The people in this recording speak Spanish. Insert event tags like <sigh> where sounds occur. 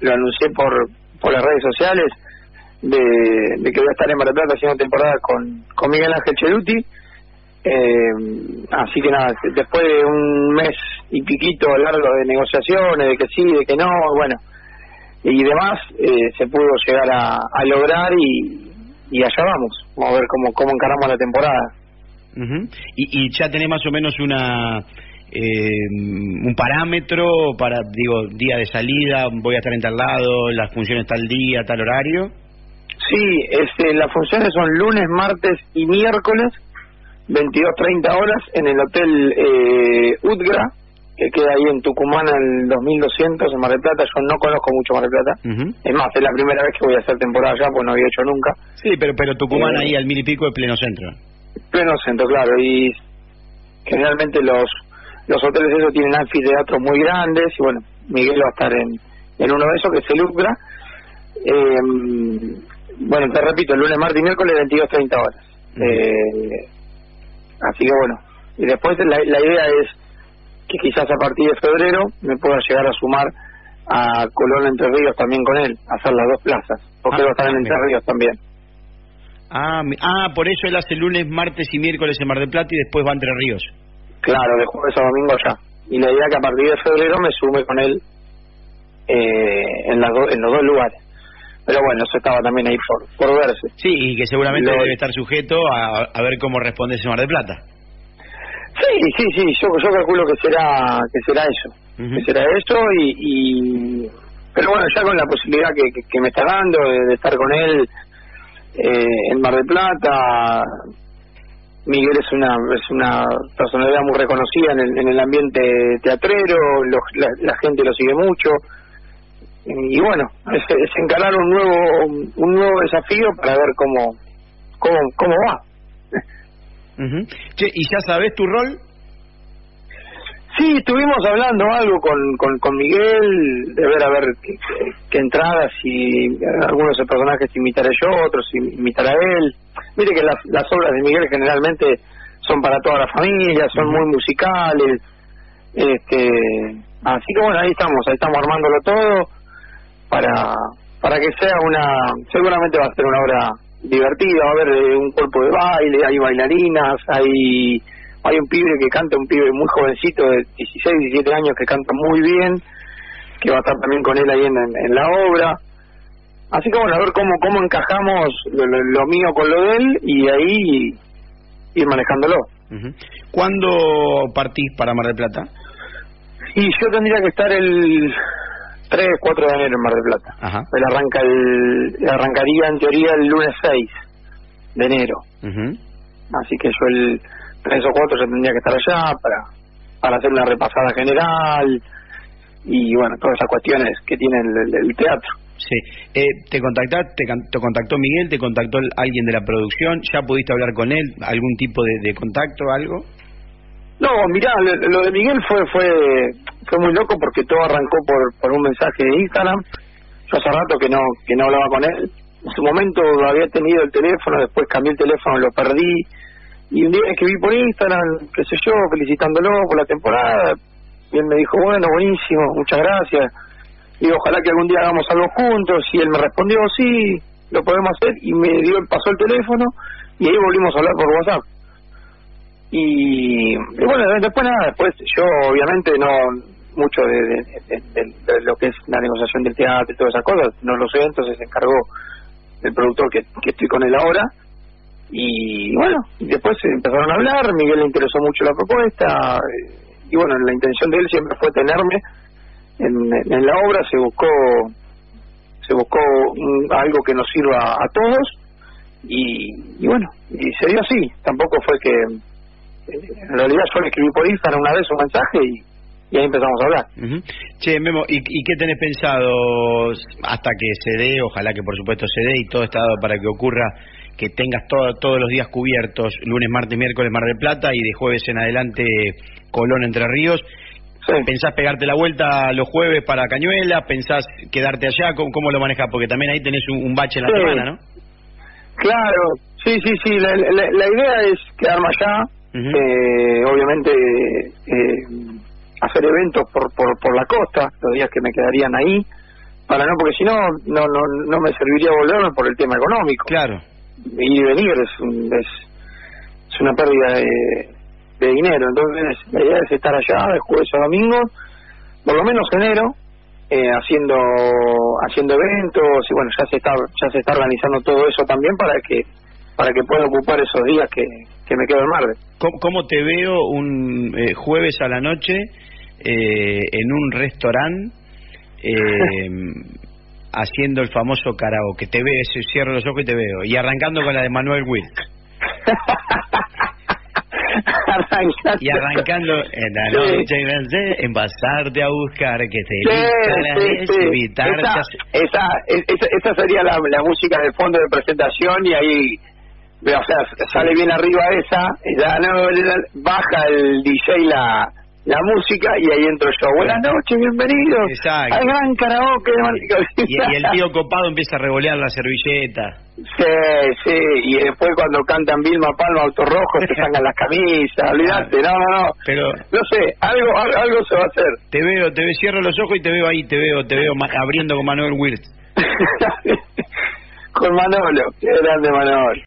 lo anuncié por, por las redes sociales, de, de que voy a estar en Mar Plata haciendo temporada con, con Miguel Ángel Cheruti. Eh, así que nada, después de un mes y piquito largo de negociaciones, de que sí, de que no, bueno, y demás, eh, se pudo llegar a, a lograr y, y allá vamos. Vamos a ver cómo, cómo encaramos la temporada. Ujú. y, y ya tenés más o menos una eh, un parámetro para, digo, día de salida, voy a estar en tal lado, las funciones tal día, tal horario. Sí, este, las funciones son lunes, martes y miércoles, 22.30 horas, en el Hotel eh, Udgra, que queda ahí en Tucumán al 2200 en Mar del Plata. Yo no conozco mucho Mar del Plata. Es más, es la primera vez que voy a hacer temporada allá, pues no había hecho nunca. Sí, pero pero Tucumán Eh, ahí al mil y pico de pleno centro. Pleno centro, claro, y generalmente los los hoteles esos tienen anfiteatros muy grandes y bueno, Miguel va a estar en, en uno de esos que es el Udgra. Eh, bueno, te repito, el lunes, martes y miércoles 22.30 horas. Eh, así que bueno, y después la, la idea es que quizás a partir de febrero me pueda llegar a sumar a Colón Entre Ríos también con él, hacer las dos plazas, porque Ah, él va a estar en Entre. Ríos también. Ah, ah, por eso él hace lunes, martes y miércoles en Mar del Plata y después va a Entre Ríos. Claro, de jueves a domingo allá. Y la idea es que a partir de febrero me sume con él eh, en, las do- en los dos lugares. Pero bueno, eso estaba también ahí por, por verse. Sí, y que seguramente Lo- debe estar sujeto a, a ver cómo responde ese Mar del Plata. Sí, sí, sí, yo, yo calculo que será que será eso. Que será eso y, y... Pero bueno, ya con la posibilidad que, que, que me está dando de, de estar con él eh, en Mar del Plata, Miguel es una es una personalidad muy reconocida en el, en el ambiente teatrero, los- la, la gente lo sigue mucho y bueno, es, es encarar un nuevo un nuevo desafío para ver cómo cómo cómo va. Che, ¿y ya sabes tu rol? Sí, estuvimos hablando algo con, con, con Miguel, de ver a ver qué, qué- qué entradas, y algunos de personajes imitaré yo, otros imitará él. Mire que las, obras de Miguel generalmente son para toda la familia, son muy musicales. este Así que bueno, ahí estamos, ahí estamos armándolo todo para, para que sea una, seguramente va a ser una obra divertida, va a haber eh, un cuerpo de baile, hay bailarinas, hay hay un pibe que canta, un pibe muy jovencito de 16, 17 años que canta muy bien, que va a estar también con él ahí en la obra. Así que bueno, a ver cómo cómo encajamos lo, lo- lo mío con lo de él y ahí ir manejándolo. Ujú. ¿Cuándo partís para Mar del Plata? Y yo tendría que estar el 3, 4 de enero en Mar del Plata. Ajá. Él arranca el, arrancaría en teoría el lunes 6 de enero. Así que yo el 3 o 4 ya tendría que estar allá para, para hacer una repasada general y bueno, todas esas cuestiones que tiene el, el- el teatro. Sí. Eh, ¿Te contactaste, te, contactó Miguel, te contactó alguien de la producción? ¿Ya pudiste hablar con él? ¿Algún tipo de, contacto, algo? No, mirá, lo, lo de Miguel fue fue fue muy loco porque todo arrancó por, por un mensaje de Instagram. Yo hace rato que no que no hablaba con él. En su momento había tenido el teléfono, después cambié el teléfono, lo perdí. Y un día escribí por Instagram, qué sé yo, felicitándolo por la temporada. Y él me dijo, bueno, buenísimo, muchas gracias. Y ojalá que algún día hagamos algo juntos. Y él me respondió, sí, lo podemos hacer. Y me dio pasó el teléfono y ahí volvimos a hablar por WhatsApp. Y, y bueno, después nada, después yo obviamente no mucho de, lo que es la negociación del teatro y todas esas cosas, no lo sé, entonces se encargó el productor que, que estoy con él ahora. Y bueno, después empezaron a hablar, Miguel le interesó mucho la propuesta, eh, y bueno, la intención de él siempre fue tenerme en, en la obra, se buscó se buscó un- algo que nos sirva a todos, y, y bueno, y se dio así, tampoco fue que en realidad yo le escribí por Instagram una vez un mensaje y, y ahí empezamos a hablar. Ujú. Che, Memo, ¿y, ¿y qué tenés pensado hasta que se dé? Ojalá que por supuesto se dé y todo está dado para que ocurra, que tengas todo- todos los días cubiertos, lunes, martes, miércoles, Mar del Plata y de jueves en adelante Colón, Entre Ríos. Sí. ¿Pensás pegarte la vuelta los jueves para Cañuela? ¿Pensás quedarte allá? ¿Cómo, cómo lo manejas? Porque también ahí tenés un, un bache en la Sí. semana, ¿no? Claro, sí, sí, sí, la, la- la idea es quedarme allá, eh, obviamente eh, hacer eventos por, por, por la costa, los días que me quedarían ahí, para no, porque si no, no, no, no me serviría volverme por el tema económico. Claro. Ir y venir es, un- es, es una pérdida de, de dinero. Entonces, la idea es estar allá de jueves a domingo, por lo menos enero, eh, haciendo haciendo eventos y bueno, ya se está ya se está organizando todo eso también para que para que pueda ocupar esos días que, que me quedo en Marvel. ¿Cómo, cómo te veo un eh, jueves a la noche eh, en un restaurante eh, <laughs> haciendo el famoso karaoke? Te veo, cierro los ojos y te veo. Y arrancando con la de Manuel Will. <laughs> Arrancando. Y arrancando en la Sí. noche, grande, en pasarte a buscar, que te Sí, la sí, sí. invitarte Esa, esa, es- esa, esa sería la, la música de fondo de presentación y ahí, o sea, sale bien arriba esa, ya no, baja el DJ la, la música y ahí entro yo. Buenas noches, bienvenidos Exacto. al gran karaoke. de Y, y el tío copado empieza a revolear la servilleta. Sí, sí, y después cuando cantan Vilma Palma, Autos Rojos, te <laughs> sacan las camisas, olvídate, no, no, no. Pero No sé, algo, algo, algo se va a hacer. te veo, te veo, cierro los ojos y te veo ahí, te veo, te veo abriendo con Manuel Wirtz. <laughs> Con Manolo, qué grande Manolo.